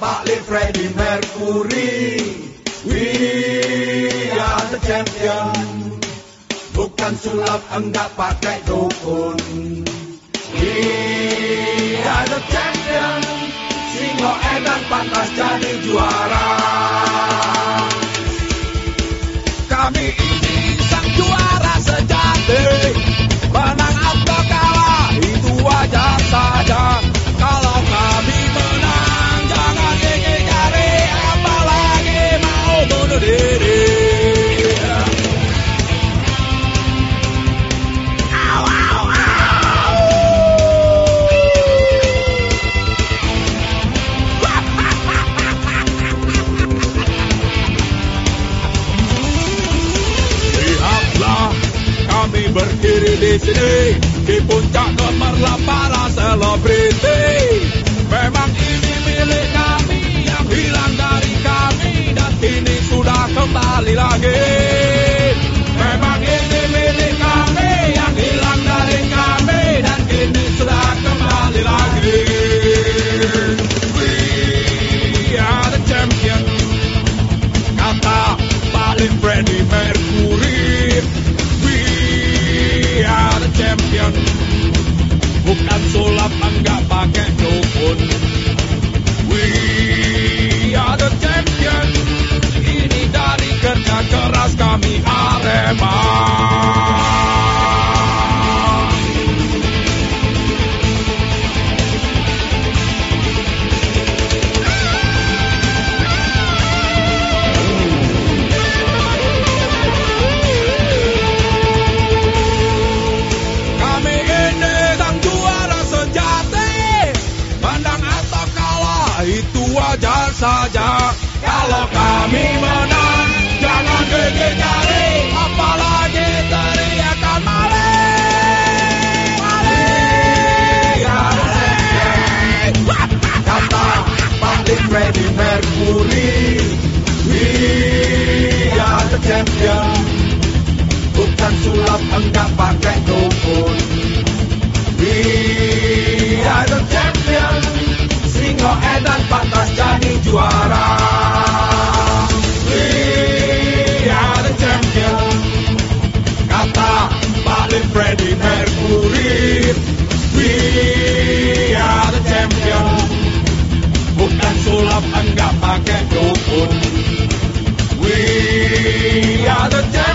Pak Lee Freddie Mercury. We are the champion. Bukan sulap enggak pakai dukun. We are the champion. Singo Edan pantas jadi juara di sini di puncak gemerlap para selebriti. Memang ini milik champion. Bukan sulap enggak pakai dukun. We are the champion. Ini dari kerja keras kami Arema itu wajar saja Kalau kami menang. Jangan gigit jari Apalagi teriakan maling. Maling. Kata Patrick Freddie Mercury We are the champion. Bukan sulap enggak pakai dukun Singo Edan pantas jadi juara. We are the champion. Kata Balik Freddie Mercury. We are the champion. Bukan sulap enggak pakai dukun. We are the champion